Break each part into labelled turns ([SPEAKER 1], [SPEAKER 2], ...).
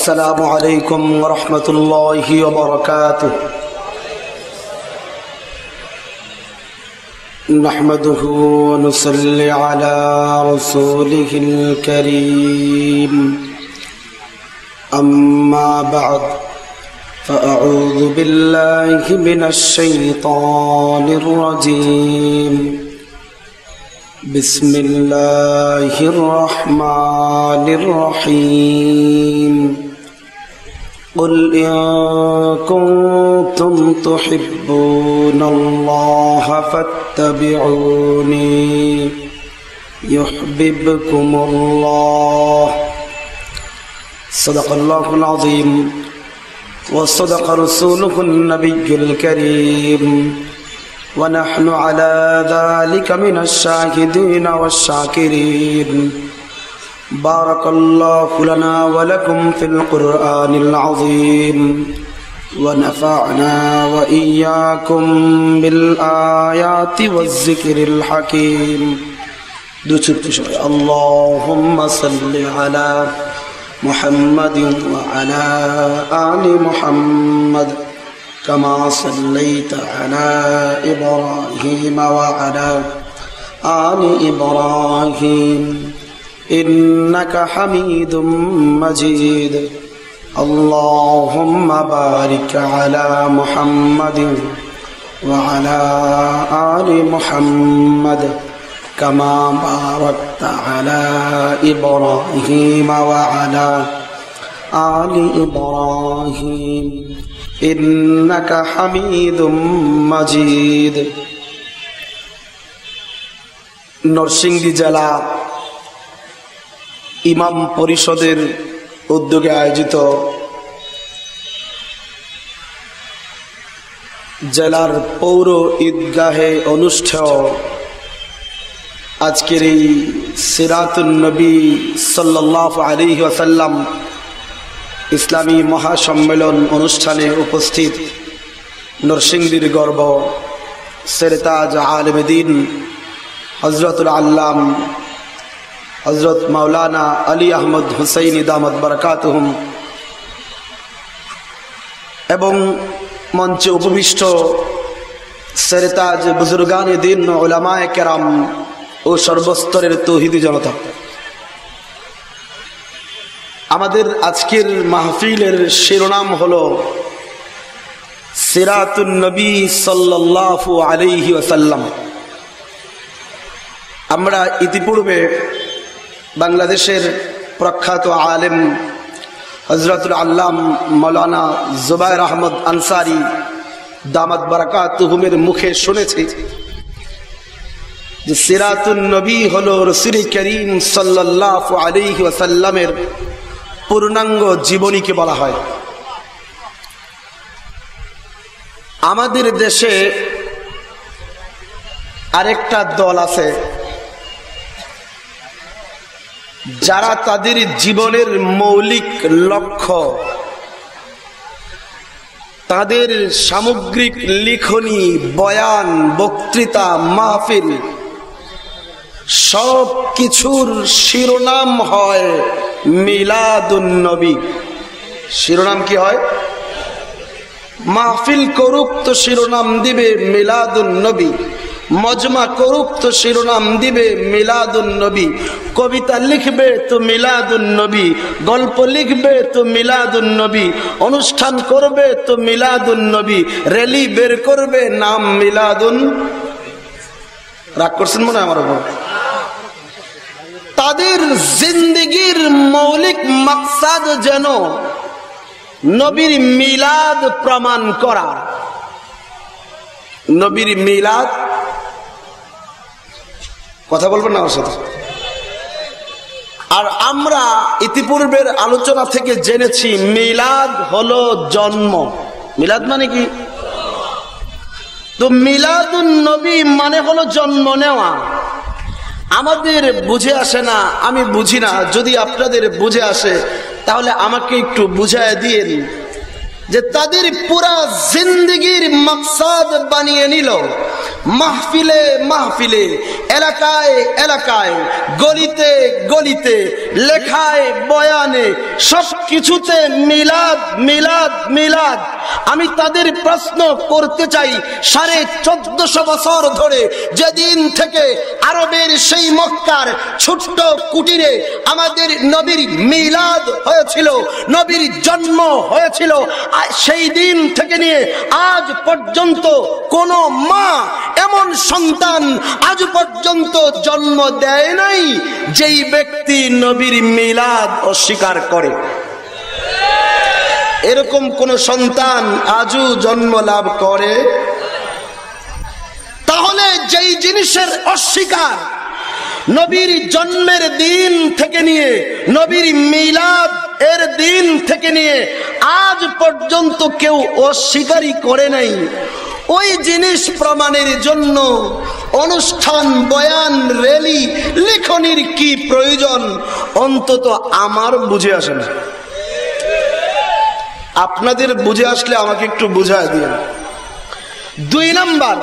[SPEAKER 1] السلام عليكم ورحمة الله وبركاته. نحمده ونصلي على رسوله الكريم. أما بعد فأعوذ بالله من الشيطان الرجيم. بسم الله الرحمن الرحيم. قل إن كنتم تحبون الله فاتبعوني يحببكم الله. صدق الله العظيم. وصدق رسوله النبي الكريم. ونحن على ذلك من الشاهدين والشاكرين. بارك الله لنا ولكم في القرآن العظيم ونفعنا وإياكم بالآيات والذكر الحكيم. اللهم صل على محمد وعلى آل محمد كما صليت على إبراهيم وعلى آل إبراهيم. إنك حميد مجيد اللهم بارك على محمد وعلى آل محمد كما باركت على إبراهيم وعلى آل إبراهيم إنك حميد مجيد নরসিংদী জেলা ইমাম পরিষদের উদ্যোগে আয়োজিত জেলার পৌর ঈদগাহে অনুষ্ঠেয় আজকের এই সিরাতুলনবী সাল্লাহ আলী ওয়াসাল্লাম ইসলামী মহাসম্মেলন অনুষ্ঠানে উপস্থিত নরসিংদীর গর্ব সেরতাজ আলমদিন হজরতুল আল্লাম হজরত মাওলানা আলী আহমদ হুসাইন ইদামত বরকাতহম। এবং মঞ্চে উপবিষ্ট সেরতাজ বুজুর্গান দিন ওলামায় কেরাম ও সর্বস্তরের তৌহিদি জনতা। আমাদের আজকের মাহফিলের শিরোনাম হল সিরাতুল নবী সাল্লাল্লাহু আলাইহি ওয়াসাল্লাম। আমরা ইতিপূর্বে বাংলাদেশের প্রখ্যাত আলেম হজরতুল আল্লাম মৌলানা জুবাইর আহমদ আনসারি দামাত বারাকাত তুহুমের মুখে শুনেছি যে সিরাতুল নবী হল রসুল করিম সাল্লাহ আলিহি ওয়াসাল্লামের পূর্ণাঙ্গ জীবনীকে বলা হয়। আমাদের দেশে আরেকটা দল আছে যারা তাদের জীবনের মৌলিক লক্ষ্য, তাদের সামগ্রিক লিখনি, বয়ান, বক্তৃতা, মাহফিল সব কিছুর শিরোনাম হয় মিলাদুন্নবী শিরোনাম কি হয়? মাহফিল করুক তো শিরোনাম দিবে মিলাদুন্নবী মজমা করুক তো শিরোনাম দিবে মিলাদুন নবী। কবিতা লিখবে তো মিলাদুন নবী। গল্প লিখবে তো মিলাদুন নবী। অনুষ্ঠান করবে তো মিলাদুন নবী। র্যালি বের করবে নাম মিলাদুন। রাগ করছেন মনে আমার উপর? তাদের জিন্দগির মৌলিক মাকসাদ যেন নবীর মিলাদ প্রমাণ করা। নবীর মিলাদ কথা বলবেন না আমার সাথে। আর আমরা ইতিপূর্বের আলোচনা থেকে জেনেছি, মিলাদ হলো জন্ম। মিলাদ মানে কি? তো মিলাদুন নবী মানে হলো জন্ম নেওয়া। আমাদের বুঝে আসে না, আমি বুঝি না, যদি আপনাদের বুঝে আসে, তাহলে আমাকে একটু বুঝায় দিয়ে যে তাদের পুরা জিন্দগির মকসাদ বানিয়ে নিল। মাহফিলে মাহফিলে, এলাকায় এলাকায়, গলিতে গলিতে, লেখায়, বয়ানে সব কিছুতে মিলাদ মিলাদ মিলাদ। আমি তাদের প্রশ্ন করতে চাই, সাড়ে চোদ্দশো বছর ধরে যেদিন থেকে আরবের সেই মক্কার ছোট্ট কুটিরে আমাদের নবীর মিলাদ হয়েছিল, নবীর জন্ম হয়েছিল সেই দিন থেকে নিয়ে আজ পর্যন্ত কোন মা এমন সন্তান আজ পর্যন্ত জন্ম দেয় নাই যেই ব্যক্তি নবীর মিলাদ অস্বীকার করে। এরকম কোন সন্তান আজও জন্ম লাভ করে? তাহলে যেই জিনিসের অস্বীকার নবীর জন্মের দিন থেকে নিয়ে, নবীর মিলাদ এর দিন থেকে নিয়ে আজ পর্যন্ত কেউ অস্বীকারই করে নাই। ওই জিনিস প্রমাণের জন্য অনুষ্ঠান, বয়ান, রেলি, লেখনির কি প্রয়োজন অন্তত আমার বুঝে আসে না। আপনাদের বুঝে আসলে আমাকে একটু বুঝায় দিন। দুই নাম্বার,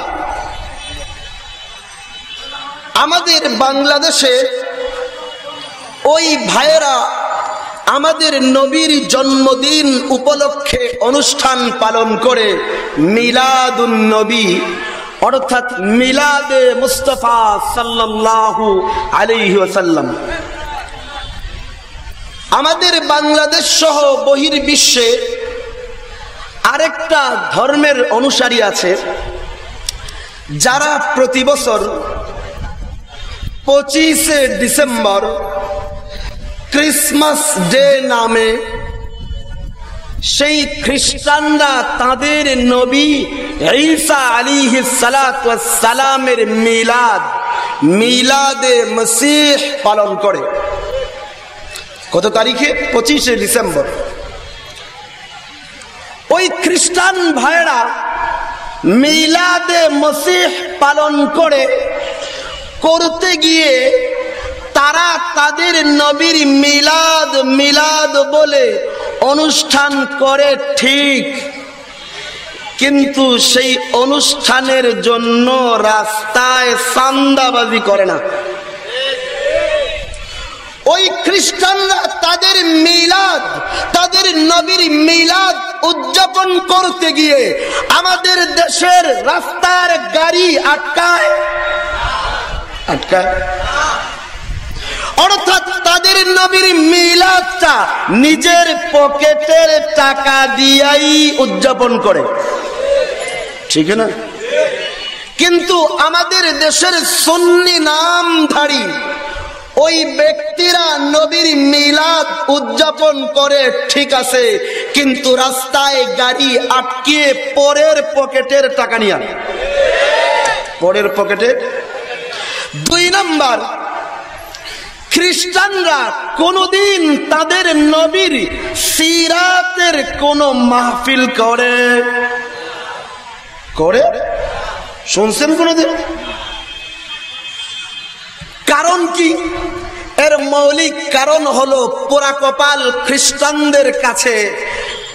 [SPEAKER 1] আমাদের বাংলাদেশে ওই ভাইয়েরা আমাদের নবীর জন্মদিন উপলক্ষে অনুষ্ঠান পালন করে মিলাদুন নবী, অর্থাৎ মিলাদে মুস্তফা সাল্লাল্লাহু আলাইহি ওয়াসাল্লাম। আমাদের বাংলাদেশ সহ বহির বিশ্বে আরেকটা ধর্মের অনুসারী আছে, যারা প্রতি বছর পঁচিশে ডিসেম্বর ক্রিসমাস ডে নামে সেই খ্রিস্টানরা তাদের নবী ঈসা আলী সালামের মিলাদ, মিলাদে মসিহ পালন করে। কত তারিখে? পঁচিশে ডিসেম্বর। ওই খ্রিস্টান ভাইরা মিলাদে মসিহ পালন করে, করতে গিয়ে তারা তাদের নবীর মিলাদ মিলাদ বলে অনুষ্ঠান করে ঠিক। কিন্তু সেই অনুষ্ঠানের জন্য রাস্তায় সান্দাবাজি করে না। ওই খ্রিস্টানরা তাদের মিলাদ, তাদের নবীর মিলাদ উদযাপন করতে গিয়ে আমাদের দেশের রাস্তার গাড়ি আটকায়। আটকায়? অর্থাৎ তাদের নবীর মিলাদটা নিজের পকেটের টাকা দিয়াই উদযাপন করে। ঠিক না? কিন্তু আমাদের দেশের সন্নি নামধারী ওই ব্যক্তিরা নবীর মিলাদ উদযাপন করে ঠিক আছে, কিন্তু রাস্তায় গাড়ি আটকিয়ে পরের পকেটের টাকা নিয়ে পরের পকেটে? দুই নাম্বার খ্রিস্টানরা কোনদিন তাদের নবীর সিরাতের কোন মাহফিল করে। করে? শুনছেন কোনদিন? কারণ কি? এর মৌলিক কারণ হলো পোড়া কপাল খ্রিস্টানদের কাছে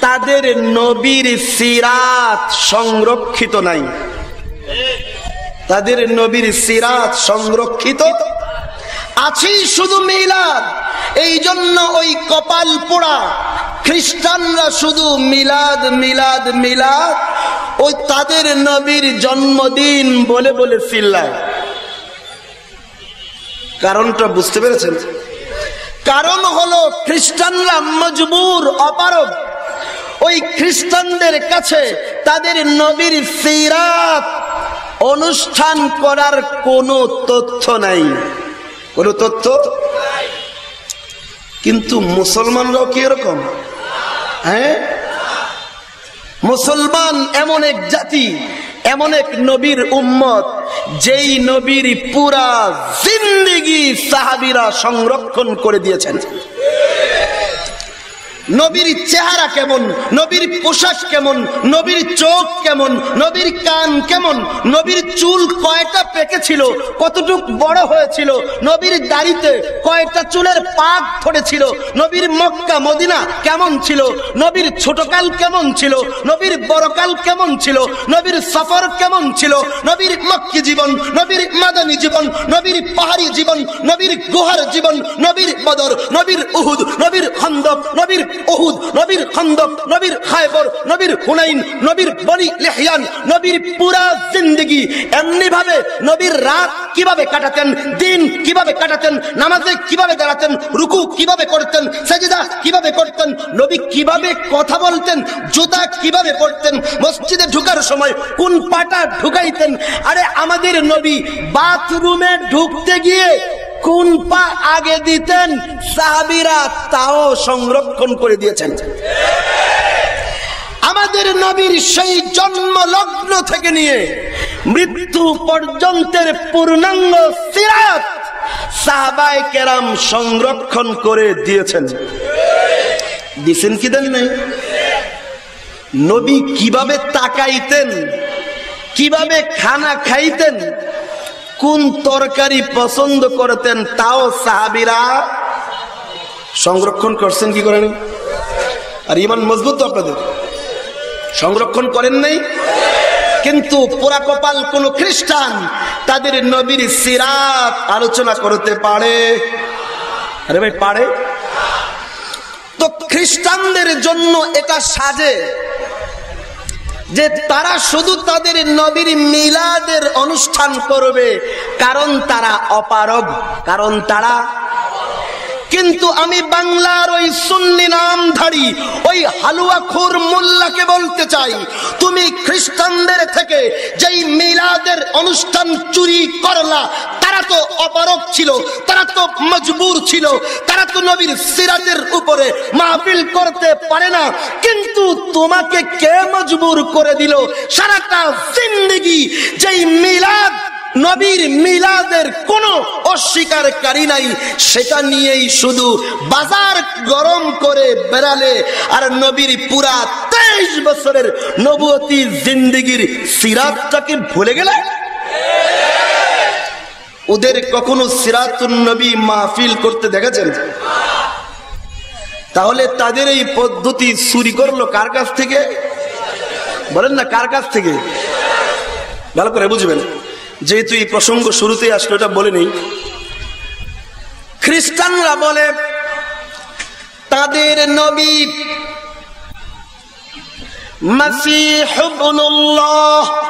[SPEAKER 1] তাদের নবীর সিরাত সংরক্ষিত নাই। তাদের নবীর সিরাত সংরক্ষিত আছি শুধু মিলাদ। এই জন্য ওই কপাল পোড়া খ্রিস্টানরা শুধু মিলাদ মিলাদ মিলাদ। ওই তাদের নবীর জন্মদিন বলে বলে চিল্লায় কারণটা বুঝতে পেরেছেন? কারণ হলো খ্রিস্টানরা মজবুর অপারব ওই খ্রিস্টানদের কাছে তাদের নবীর সিরাত অনুষ্ঠান করার কোনো তথ্য নাই। কোন তথ্য? কিন্তু মুসলমানরাও কি এরকম? হ্যাঁ? মুসলমান এমন এক জাতি, এমন এক নবীর উম্মত, যেই নবীর পুরা জিন্দিগি সাহাবিরা সংরক্ষণ করে দিয়েছেন। নবীর চেহারা কেমন? নবীর পোশাক কেমন? নবীর চোখ কেমন? নবীর কান কেমন? নবীর চুল কয়টা পেকেছিল? কতটুক বড় হয়েছিল? নবীর দাড়িতে কয়টা চুলের পাক ধরেছিল? নবীর মক্কা, মদিনা কেমন ছিল? নবীর ছোটকাল কেমন ছিল? নবীর বড়কাল কেমন ছিল? নবীর সফর কেমন ছিল? নবীর মক্কি জীবন, নবীর মাদানী জীবন, নবীর পাহাড়ি জীবন, নবীর গুহার জীবন, নবীর বদর, নবীর উহুদ, নবীর খন্দক, নবীর ওহুদ, নবীর খন্দক, নবীর নবীর হুনাইন, নবীর বনি লেহিয়ান, নবীর পুরা জিন্দগি। এমনি ভাবে নবীর রাত কীভাবে কাটাতেন, দিন কীভাবে কাটাতেন, নামাজে কীভাবে দাঁড়াতেন, রুকু কীভাবে করতেন, সাজিদা কীভাবে করতেন, নবী কীভাবে কথা বলতেন, জুতা কীভাবে পড়তেন মসজিদে ঢুকার সময় কোন পাটা ঢুকাইতেন, আরে আমাদের নবী বাথরুমে ঢুকতে গিয়ে কোন পা আগে দিতেন? সাহাবিরা তাও সংরক্ষণ করে দিয়েছেন। আমাদের নবীর সেই জন্ম লগ্ন থেকে নিয়ে মৃত্যু পর্যন্তের পূর্ণাঙ্গ সিরাত সাহাবায় কেরাম সংরক্ষণ করে দিয়েছেন। দিছেন কি দেন নাই? নবী কীভাবে তাকাইতেন, কীভাবে খানা খাইতেন কোন তরকারি পছন্দ করতেন তাও সাহাবিরা সংরক্ষণ করছেন কি করেন? আর ইমান মজবুত আপনাদের? সংরক্ষণ করেন নাই? কিন্তু পোড়া কপাল কোন খ্রিস্টান তাদের নবীর সিরাত আলোচনা করতে পারে? আরে ভাই, পারে? তো খ্রিস্টানদের জন্য এটা সাজে। যে তারা শুধু তাদের নবীর মিলাদের অনুষ্ঠান করবে কারণ তারা অপারগ কারণ তারা কিন্তু আমি বাংলার ওই সুন্নি নামধারী, ওই হালুয়া খুর মোল্লাকে বলতে চাই। তুমি খ্রিস্টানদের থেকে যেই মিলাদের অনুষ্ঠান চুরি করলা, তারা তো অপারক ছিল, তারা তো মজবুর ছিল, তারা তো নবীর সিরাতের উপরে মাহফিল করতে পারে না। কিন্তু তোমাকে কে মজবুর করে দিল? সারাটা জিন্দিগি যেই মিলাদ নবীর মিলাদের কোন অস্বীকারী নাই। সেটা নিয়েই শুধু বাজার গরম করে বেড়ালে আর নবীর পুরা তেইশ বছরের নবতী জিন্দিগির সিরাতটাকে ভুলে গেলে? ওদের কখনো সিরাতুন নবী মাহফিল করতে দেখেছেন? তাহলে তাদের এই পদ্ধতি চুরি করল কার কাছ থেকে? বলেন না, কার কাছ থেকে? ভালো করে বুঝবেন। যেহেতু এই প্রসঙ্গ শুরুতে আসলো, এটা বলে নেই। খ্রিস্টানরা বলে, তাদের নবী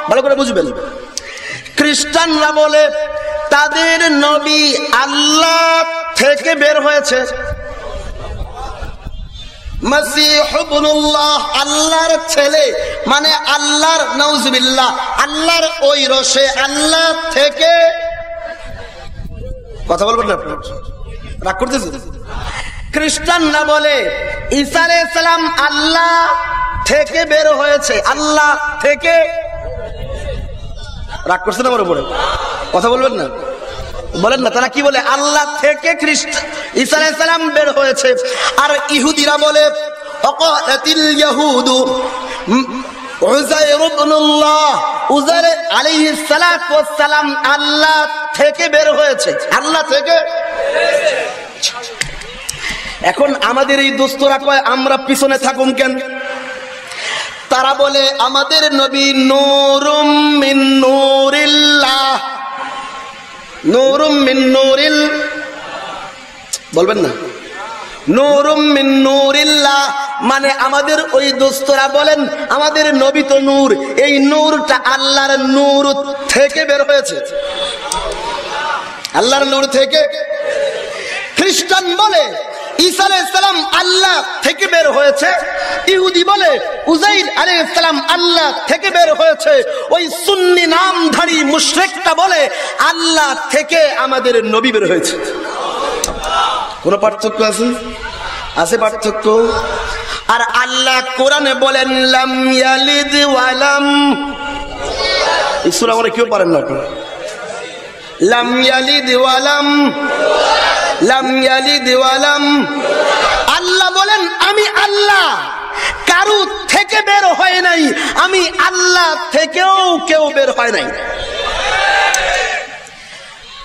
[SPEAKER 1] ভালো করে বুঝবেন। খ্রিস্টানরা বলে, তাদের নবী আল্লাহ থেকে বের হয়েছে। আল্লাহর ছেলে মানে আল্লাহর আল্লাহর ওই আল্লাহ থেকে কথা বলবেন না করতেছে খ্রিস্টানরা বলে ঈসা সালাম আল্লাহ থেকে বের হয়েছে, আল্লাহ থেকে রাগ করছেন আমার উপরে? কথা বলবেন না? বলেন না, তারা কি বলে? আল্লাহ থেকে খ্রিস্ট। ইসালাম বের হয়েছে। আর ইহুদিরা বলে আল্লাহ থেকে বের হয়েছে। আল্লাহ থেকে? এখন আমাদের এই দোস্তরা কয়, আমরা পিছনে থাকুন কেন? তারা বলে, আমাদের নবী নুরুম মিন নুরুম মিন নুরিল, বলবেন না। মানে আমাদের ওই দোস্তরা বলেন, আমাদের নবী তো নূর, এই নূরটা আল্লাহর নূর থেকে বের হয়েছে। আল্লাহর নূর থেকে খ্রিস্টান বলে ঈসা আলাইসালাম আল্লাহ থেকে বের হয়েছে। ইহুদি বলে উজাইর আলাইসালাম আল্লাহ থেকে বের হয়েছে। ওই সুন্নি নামধারী মুশরেকটা বলে আল্লাহ থেকে আমাদের নবী বের হয়েছে। কোন পার্থক্য আছে? আছে পার্থক্য? আর আল্লাহ কোরআনে বলেন, লাম ইয়ালিদ ওয়ালাম ঈশ্বর আমরা কেউ পারেন না লাম ইয়ালিদ ওয়ালাম লাম আল্লাহ বলেন, আমি আল্লাহ। কারু থেকে বের হয় নাই। আমি আল্লাহ থেকেও কেউ বের হয় নাই।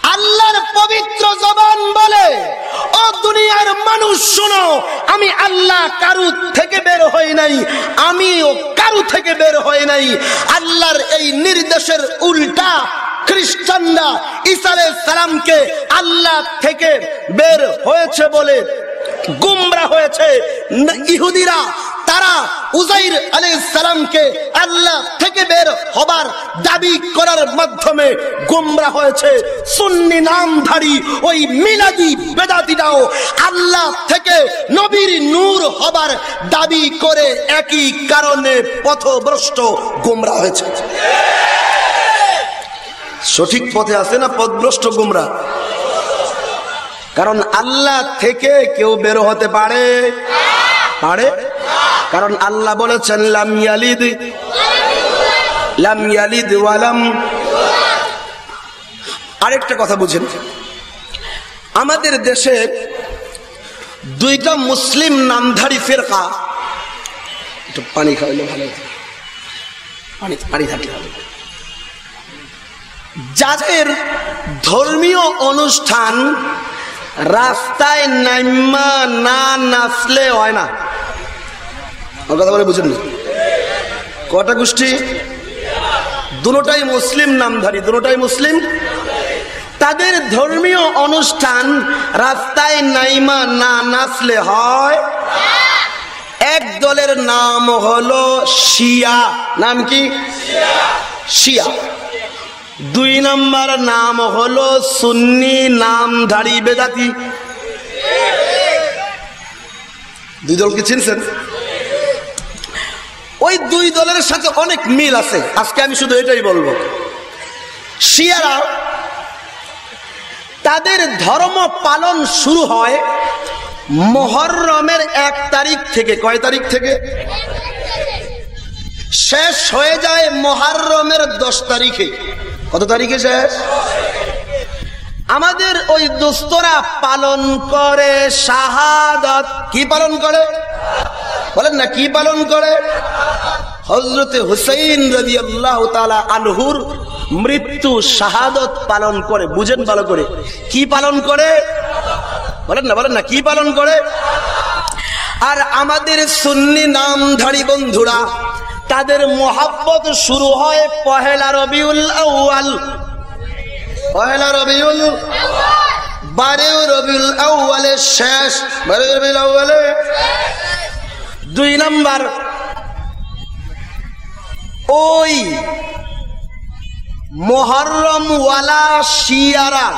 [SPEAKER 1] আল্লাহর পবিত্র জবান বলে, ও দুনিয়ার মানুষ, শোনো, আমি আল্লাহ কারু থেকে বের হই নাই। আমিও কারু থেকে বের হই নাই। আল্লাহর এই নির্দেশের উল্টা খ্রিস্টানরা ইসারে সালামকে আল্লাহ থেকে বের হয়েছে বলে গুমরা হয়েছে। ইহুদিরা, তারা উজাইর আলী সালামকে আল্লাহ থেকে বের হবার দাবি করার মাধ্যমে গুমরা হয়েছে। সুন্নি নামধারী ওই মিলাদি বেদাতিরাও আল্লাহ থেকে নবীর নূর হবার দাবি করে একই কারণে পথভ্রষ্ট গুমরা হয়েছে। সঠিক পথে আছে না পথভ্রষ্ট গুমরা? কারণ আল্লাহ থেকে কেউ বের হতে পারে? পারে? কারণ আল্লাহ বলেছেন, লাম ইয়ালিদ লাম ইয়ালিদ ওয়ালাম। আরেকটা কথা বুঝেন। আমাদের দেশে দুইটা মুসলিম নামধারী ফেরকা। একটু পানি খাওয়াইলে ভালো পানি পানি থাকলে হবে যাদের ধর্মীয় অনুষ্ঠান রাস্তায় নাইমা না নাচলে হয় না। কথা বলে বুঝেন কটা গোষ্ঠী? দুটাই মুসলিম নামধারী দুটাই মুসলিম। তাদের ধর্মীয় অনুষ্ঠান রাস্তায় নাইমা না নাচলে হয়। এক দলের নাম হলো শিয়া। নাম কি? শিয়া। দুই নম্বর নাম হলো সুন্নি নামধারী বেদাতি। দুই দল কি চিনছেন? ওই দুই দলের সাথে অনেক মিল আছে। আজকে আমি শুধু এটাই বলব। শিয়ারা, তাদের ধর্ম পালন শুরু হয় মহরমের এক তারিখ থেকে। কয় তারিখ থেকে? শেষ হয়ে যায় মহারমের দশ তারিখে। কত তারিখে শেষ? আমাদের ওই দুস্তরা পালন করে শাহাদত। কি পালন করে? বলেন না, কি পালন করে? হজরতে হুসাইন রবি আল্লাহ আনহুর মৃত্যু শাহাদত পালন করে। বুঝেন ভালো করে। কি পালন করে? বলেন না বলেন না, কি পালন করে? আর আমাদের সুন্নি নামধারী বন্ধুরা তাদের মোহাব্বত শুরু হয় পহেলা রবিউল আউয়াল। পহেলা রবিউল বারেও রবিউল আউয়ালের শেষ। বারে রবিউল আউয়ালে দুই নাম্বার। ওই মোহরম ওয়ালা শিয়ারা,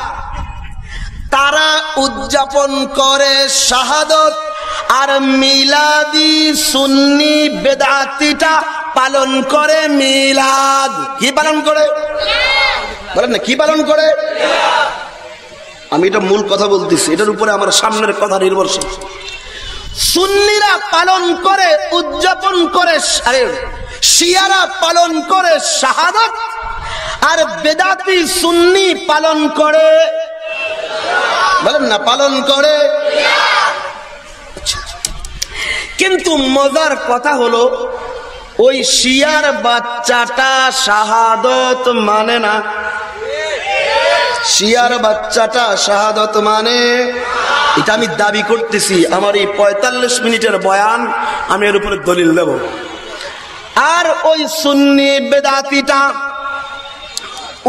[SPEAKER 1] তারা উদযাপন করে শাহাদত আর মিলাদি সুন্নি বেদাতিটা পালন করে মিলাদ। কি পালন করে? বলেন না, কি পালন করে? আমি এটা মূল কথা বলতেছি, এটার উপরে আমার সামনের কথা নির্ভরশীল। সুন্নিরা পালন করে, উদযাপন করে শিয়ারা পালন করে শাহাদত, আর বেদাতি সুন্নি পালন করে। বলেন না, পালন করে। কিন্তু মজার কথা হলো ওই শিয়ার বাচ্চাটা শাহাদত মানে না। শিয়ার বাচ্চাটা শাহাদত মানে? এটা আমি দাবি করতেছি, আমার এই পঁয়তাল্লিশ মিনিটের বয়ান আমি এর উপরে দলিল দেব। আর ওই সুন্নি বেদাতিটা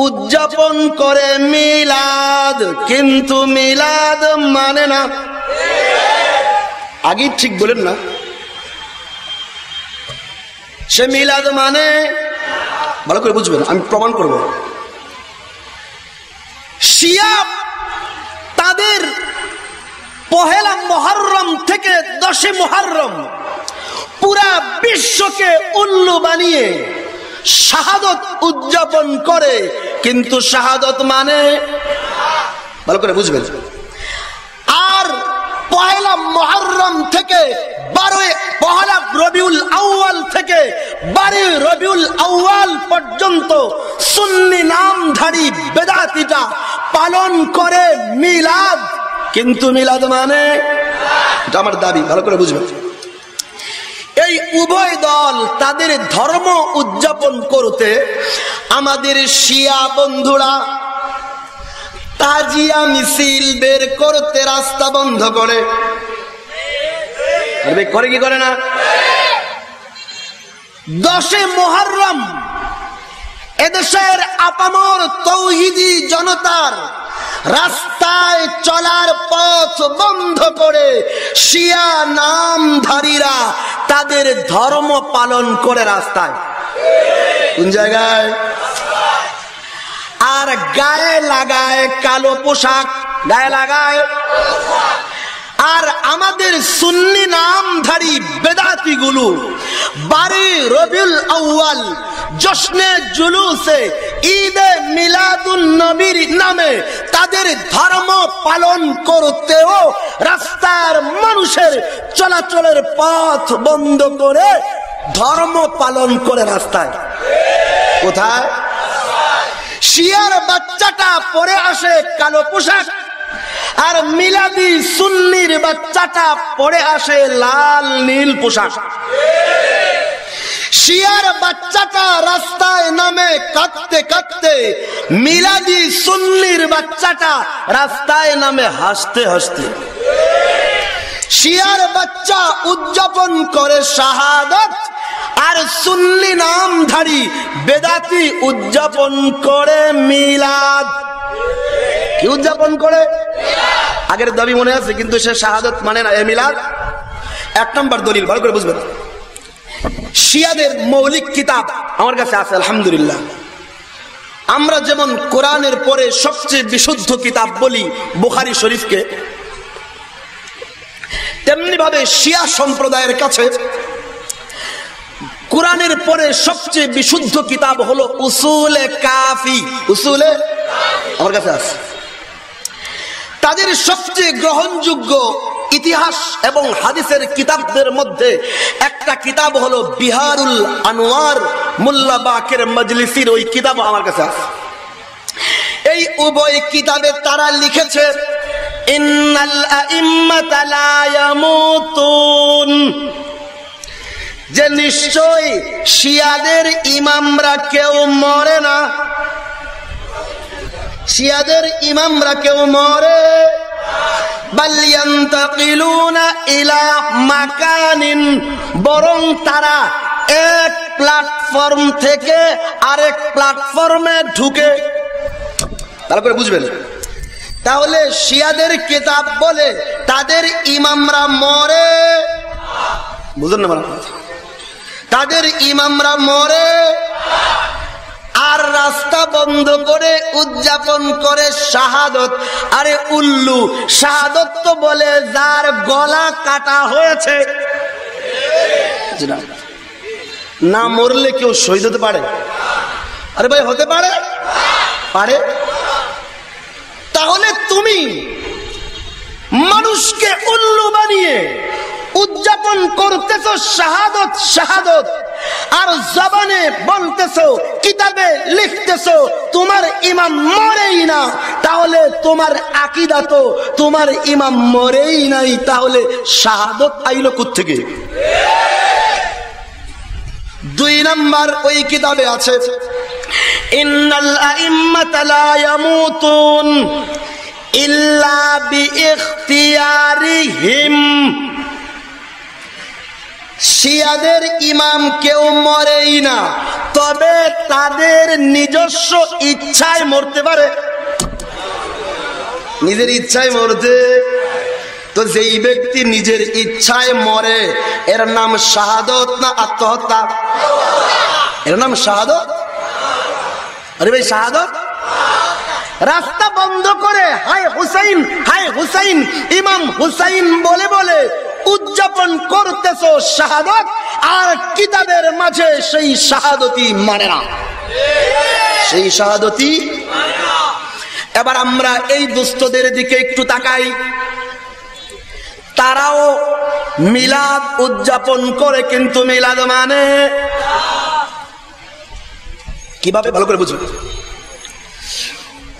[SPEAKER 1] উদযাপন করে মিলাদ, কিন্তু মিলাদ মানে না। আগে ঠিক বলেন না। সে মিলাদ মানে? ভালো করে বুঝবেন, আমি প্রমাণ করব। শিয়া তাদের পহেলা মহরম থেকে দশে মহরম পুরা বিশ্বকে উল্লু বানিয়ে শাহাদত উদযাপন করে। কিন্তু শাহাদত মানে? ভালো করে বুঝবেন। আর পহেলা মহরম থেকে বারোই পহেলা রবিউল আউয়াল থেকে বারোই রবিউল আউয়াল পর্যন্ত সুন্নি নামধারী বেদাতিটা পালন করে মিলাদ। কিন্তু মিলাদ মানে? আমার দাবি, ভালো করে বুঝবেন। এই উভয় দল তাদের ধর্ম উদযাপন করতে আমাদের শিয়া বন্ধুরা তাজিয়া মিছিল বের করতে রাস্তা বন্ধ করে। করে কি করে না? দশে মোহরম এদেশের আপামর তৌহিদি জনতার রাস্তায় চলার পথ বন্ধ করে শিয়া নামধারীরা তাদের ধর্ম পালন করে রাস্তায়। কোন জায়গায়? আর গায়ে লাগায় কালো পোশাক। গায়ে লাগায়? আর আমাদের সুন্নি নামধারী বেদাতি গুলো বাড়ি রবিউল আউ্য়াল জশ্নে জুলুসে ঈদে মিলাদুল নবীর নামে তাদের ধর্ম পালন করতেও রাস্তার মানুষের চলাচলের পথ বন্ধ করে ধর্ম পালন করে রাস্তায়। কোথায়? শিয়ার বাচ্চাটা পরে আসে কালো পোশাক, আর মিলাদি সুন্নির বাচ্চাটা পরে আসে লাল, নীল পোশাক। শিয়ার বাচ্চাটা রাস্তায় নামে কাঁদতে কাঁদতে মিলাদি সুন্নির বাচ্চাটা রাস্তায় নামে হাসতে হাসতে। শিয়ার বাচ্চা উদযাপন করে শাহাদত আর সুন্নি নামধারী বেদাতি উদযাপন করে মিলাদ। কি উদযাপন করে? আগের দাবি মনে আছে, কিন্তু সে শাহাদত মানে না মিলাদ? এক নম্বর দলিল, ভালো করে বুঝবেন। শিয়াদের মৌলিক কিতাব আমার কাছে আছে, আলহামদুলিল্লাহ। আমরা যেমন কোরআনের পরে সবচেয়ে বিশুদ্ধ কিতাব বলি বুখারি শরীফকে তেমনি ভাবে শিয়া সম্প্রদায়ের কাছে কোরআনের পরে সবচেয়ে বিশুদ্ধ কিতাব হলো উসুলে কাফি। উসুলে? আমার কাছে আছে। তাদের সবচেয়ে গ্রহণযোগ্য ইতিহাস এবং হাদিসের কিতাবদের মধ্যে একটা কিতাব হলো বিহারুল আনোয়ার মোল্লা বাকের মজলিসির ওই কিতাব আমার কাছে আছে। এই উভয় কিতাবে তারা লিখেছে যে নিশ্চয় শিয়াদের ইমামরা কেউ মরে না। শিয়াদের ইমামরা কেউ মরে? বরং তারা এক প্ল্যাটফর্ম থেকে আরেক প্ল্যাটফর্মে ঢুকে। তারপরে বুঝবেন। তাহলে শিয়াদের কিতাব বলে তাদের ইমামরা মরে? বুঝলেন না তাদের ইমামরা মরে? আর রাস্তা বন্ধ করে উদযাপন করে শাহাদত। আরে উল্লু, শাহাদত তো বলে যার গলা কাটা হয়েছে। না মরলে কেউ শহীদ হতে পারে? আরে ভাই, হতে পারে? পারে। তাহলে তুমি মানুষকে উল্লু বানিয়ে উদযাপন করতেছ শাহাদত শাহাদত। আর জবানে বলতেছ, কিতাবে লিখতেছ, তোমার ইমাম মরেই না, তাহলে তোমার আকিদা তো তোমার ইমাম মরেই নাই, তাহলে শাহাদত আইল থেকে দুই নাম্বার ওই কিতাবে আছে, ইন্নাল ইল্লা বিইখতিয়ারিহিম। শিয়াদের ইমাম কেউ মরেই না। তবে তাদের নিজস্ব ইচ্ছায় মরতে পারে। নিজের ইচ্ছায় মরতে। তো যেই ব্যক্তি নিজের ইচ্ছায় মরে, এর নাম শাহাদত না আত্মহত্যা? এর নাম শাহাদত? আরে ভাই, শাহাদত? রাস্তা বন্ধ করে হাই হুসাইন হাই হুসাইন, ইমাম হুসাইন বলে বলে উদযাপন করতেছ শাহাদত, আর কিতাবের মাঝে সেই শাহাদতি মানে না। সেই শাহাদতি এবার আমরা এই দুস্থদের দিকে একটু তাকাই। তারাও মিলাদ উদযাপন করে, কিন্তু মিলাদ মানে কীভাবে? ভালো করে বুঝবেন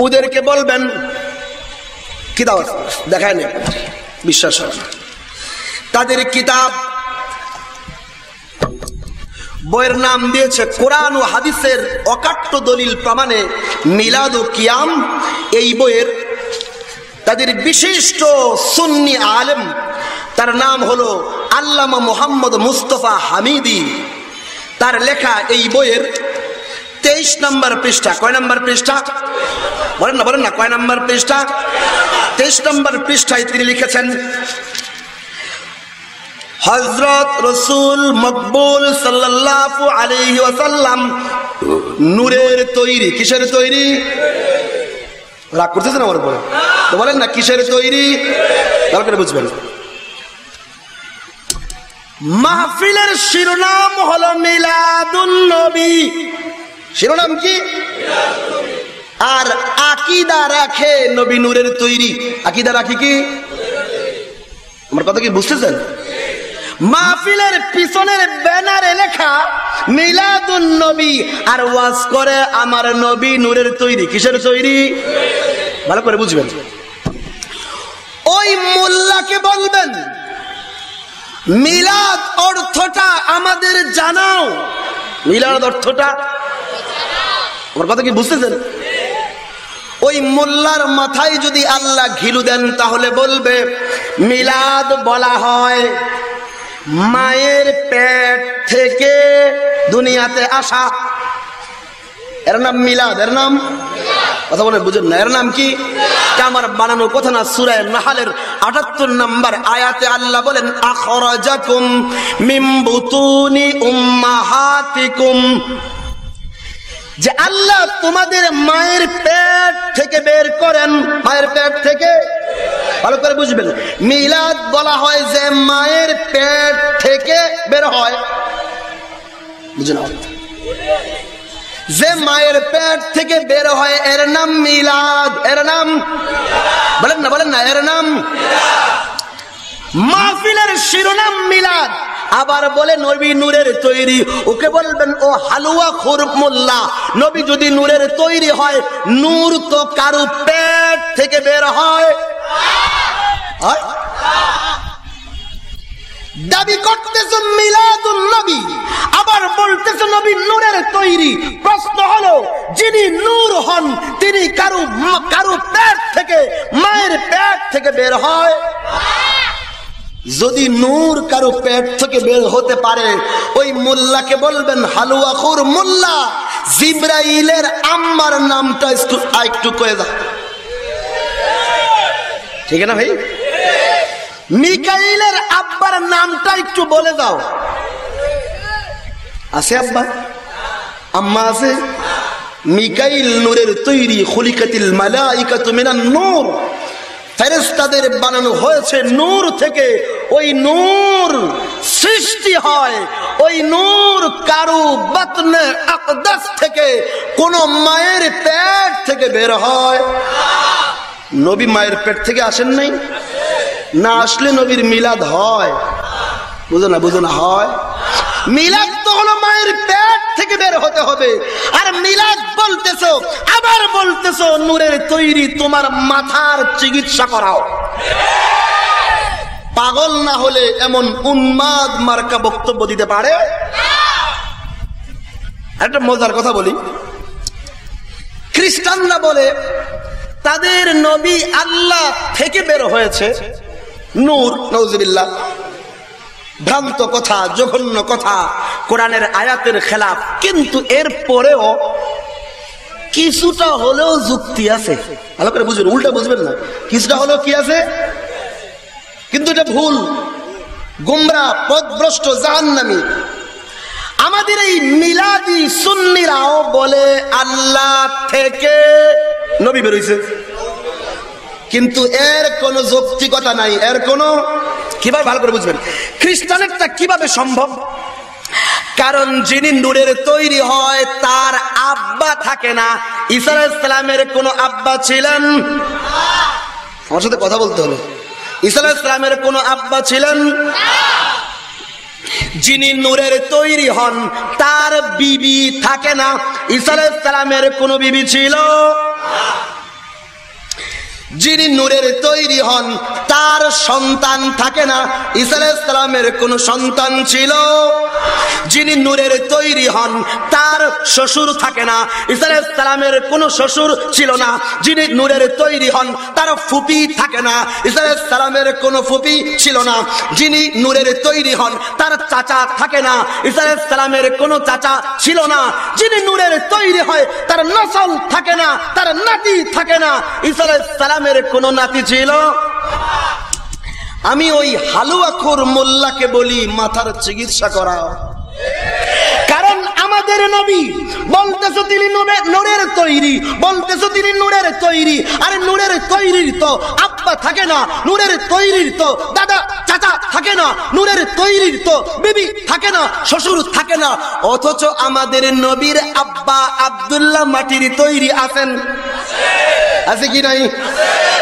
[SPEAKER 1] ওদেরকে বলবেন, কি দাও দেখায় নেই বিশ্বাস হয় না। তাদের কিতাব। বইয়ের নাম দিয়েছে কোরআন ও হাদিসের অকাট্য দলিল প্রমাণে মিলাদ ও কিয়াম। এই বইয়ের তাদের বিশিষ্ট সুন্নি আলেম, তার নাম হলো আল্লামা মোহাম্মদ মুস্তফা হামিদি। তার লেখা এই বইয়ের তেইশ নম্বর পৃষ্ঠা। কয় নম্বর পৃষ্ঠা? বলেন না বলেন না, কয় নম্বর পৃষ্ঠা? তেইশ নম্বর পৃষ্ঠায় তিনি লিখেছেন হজরত রসুল মকবুল সাল্লাহ আলহি ওয়াসাল্লাম নূরের তৈরি, কিসের তৈরি? রাগ করতেছেন আমার উপরে? তো বলেন না, কিসের তৈরি? করে বুঝবেন। মাহফিলের শিরোনাম হলো মিলাদুন নবী। শিরোনাম কি? আর আকিদা রাখে নবী নূরের তৈরি। আকিদা রাখি কি? আমার কথা কি বুঝতেছেন? মাহফিলের পিছনের ব্যানারে লেখা, মিলাদুন নবী, আর ওয়াজ করে আমার নবী নূরের তৈরি। কিসের তৈরি? ভালো করে বুঝবেন। ওই মোল্লাকে বলবেন, মিলাদ অর্থটা আমাদের জানাও। মিলাদ অর্থটা? আমার কথা কি বুঝতেছেন? ওই মোল্লার মাথায় যদি আল্লাহ ঘিলু দেন, তাহলে বলবে, মিলাদ বলা হয় মায়ের পেট থেকে দুনিয়াতে আসা। এর নাম মিলাদ, এর নাম? কথা বলে বুঝুন না। এর নাম কি? আমার বানানো কথা না সুরায় নাহালের আটাত্তর নাম্বার আয়াতে আল্লাহ বলেন, আখরাজাকুম মিম্বুতুনি উম্মাহাতিকুম। যে আল্লাহ তোমাদের মায়ের পেট থেকে বের করেন। মায়ের পেট থেকে? ভালো করে বুঝবেন। মিলাদ বলা হয় যে মায়ের পেট থেকে বের হয়। যে মায়ের পেট থেকে বের হয়, এর নাম মিলাদ। এর নাম? বলেন না বলেন না, এর নাম? মাহফিলের শিরোনাম মিলাদ। আবার বলে নবী নূরের তৈরি। ওকে বলবেন, ও হালুয়া খুর মোল্লা নবী যদি নূরের তৈরি হয়, নূর তো কারু পেট থেকে বের হয়? দাবি করতেছ মিলাদুন নবী, আবার বলতেছ নবী নূরের তৈরি। প্রশ্ন হলো, যিনি নূর হন, তিনি কারু কারু পেট থেকে, মায়ের পেট থেকে বের হয়? যদি নূর কারও পেট থেকে বের হতে পারে, ওই মোল্লাকে বলবেন, হালুয়া খুর মোল্লা, জিব্রাইলের আম্মার নামটা একটু একটু কয়ে দাও। ঠিক না ভাই? মিকাইলের আব্বার নামটা একটু বলে দাও। আছে আব্বা? আম্মা আছে? মিকাইল নূরের তৈরি খুলিকাতিল মালাইকাতু মিনান নূর। ফেরেস্তাদের বানানো হয়েছে নূর থেকে। ওই নূর সৃষ্টি হয়। ওই নূর কারু বাতনে আকদাস থেকে, কোন মায়ের পেট থেকে বের হয়। নবী মায়ের পেট থেকে আসেন নাই? না আসলে নবীর মিলাদ হয়। বুঝো না বুঝো না, হয়। মিলাদ তো হলো মায়ের পেট থেকে বের হতে হবে। আর মিলাদ বলতেছো, আবার বলতেছো, নূরের তৈরি তোমার মাথার চিকিৎসা করাও। পাগল না হলে এমন উন্মাদ মার্কা বক্তব্য দিতে পারে? একটা মজার কথা বলি। খ্রিস্টানরা বলে, তাদের নবী আল্লাহ থেকে বের হয়েছে। নূর নৌজিবিল্লা ভ্রান্ত কথা, জঘন্য কথা, কোরআনের আয়াতের খেলাফ। কিন্তু এর পরেও কিছুটা হলেও যুক্তি আছে। ভালো করে বুঝবেন উল্টা বুঝবেন না। কিছুটা হলেও কি আছে? কিন্তু এটা ভুল। গুমরা, পদভ্রষ্ট, জাহান্নামী। আমাদের এই মিলাদি সুন্নিরাও বলে আল্লাহ থেকে নবী বেরোইছে। কিন্তু এর কোন যৌক্তিকতা নাই, এর কোন কীভাবে? ভালো করে বুঝবেন। খ্রিস্টানেরটা কীভাবে সম্ভব? কারণ যিনি নূরের তৈরি হয়, তার আব্বা থাকে না। ঈসা ইসলামের কোন আব্বা ছিলেন? আমার সাথে কথা বলতে হলো। ঈসা ইসলামের কোন আব্বা ছিলেন? যিনি নূরের তৈরি হন, তার বিবি থাকে না। ঈসা ইসলামের কোন বিবি ছিল? যিনি নূরের তৈরি হন, তার সন্তান থাকে না। ঈসা আলাইসালামের কোন সন্তান ছিল। যিনি নূরের তৈরি হন, তার শ্বশুর থাকে না। ঈসা আলাইসালামের কোন শ্বশুর ছিল না। যিনি নূরের তৈরি হন, তার ফুপি থাকে না। ঈসা আলাইসালামের কোন ফুপি ছিল না। যিনি নূরের তৈরি হন, তার চাচা থাকে না। ঈসা আলাইসালামের কোন চাচা ছিল না। যিনি নূরের তৈরি হয়, তার নসল থাকে না, তার নাতি থাকে না। ঈসা আলাইসালামের কোন নাতি ছিল? আমি ওই হালুয়াখোর মোল্লাকে বলি, মাথার চিকিৎসা করা কারণ আমাদের নবী বলতেছো তিনি নূরের তৈরি, বলতেছো তিনি নূরের তৈরি। আরে নূরের তৈরির তো আব্বা থাকে না, নূরের তৈরির তো দাদা, চাচা থাকে না, নূরের তৈরির তো বিবি থাকে না, শ্বশুর থাকে না। অথচ আমাদের নবীর আব্বা আবদুল্লাহ মাটির তৈরি আছেন। আছে কি নাই?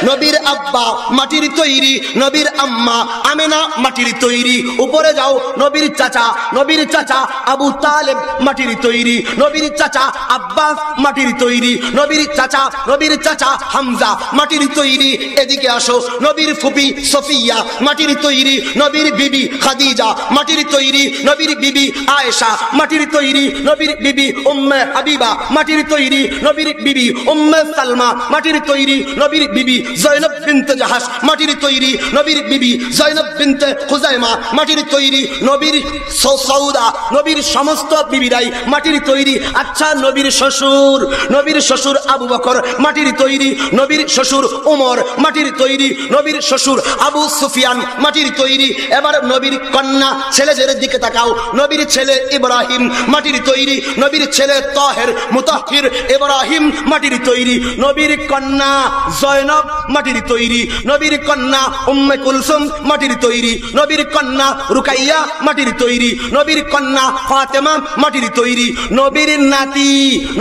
[SPEAKER 1] নবীর আব্বা মাটির তৈরি, নবীর আম্মা আমেনা মাটির তৈরি। উপরে যাও, নবীর চাচা নবীর চাচা আবু তালেব মাটির তৈরি। নবীর চাচা আব্বাস মাটির তৈরি। নবীর চাচা নবীর চাচা হামজা মাটির তৈরি। এদিকে আসো, নবীর ফুপি সফিয়া মাটির তৈরি। নবীর বিবি খাদিজা মাটির তৈরি। নবীর বিবি আয়েশা মাটির তৈরি। নবীর বিবি উম্মে হাবিবা মাটির তৈরি। নবীর বিবি উম্মে সালমা মাটির তৈরি নবীর বিবি জয়নব বিনতে জাহাস, মাটির তৈরি নবীর বিবি জয়নব বিনতে খুজাইমা, মাটির তৈরি নবীর সৌদা, নবীর সমস্ত বিবিরাই মাটির তৈরি। আচ্ছা নবীর শ্বশুর নবীর শ্বশুর আবু বকর, মাটির তৈরি নবীর শ্বশুর উমর, মাটির তৈরি নবীর শ্বশুর আবু সুফিয়ান, মাটির তৈরি। এবার নবীর কন্যা, ছেলেদের দিকে তাকাও। নবীর ছেলে ইব্রাহিম, মাটির তৈরি। নবীর ছেলে তহের মুতাহির ইব্রাহিম, মাটির তৈরি। নবীর কন্যা জয়নব মাটির তৈরি, নবীর কন্যা উম্মে কুলসুম মাটির তৈরি, নবীর কন্যা রুকাইয়া মাটির তৈরি, নবীর কন্যা ফাতেমা মাটির তৈরি, নবীর নাতি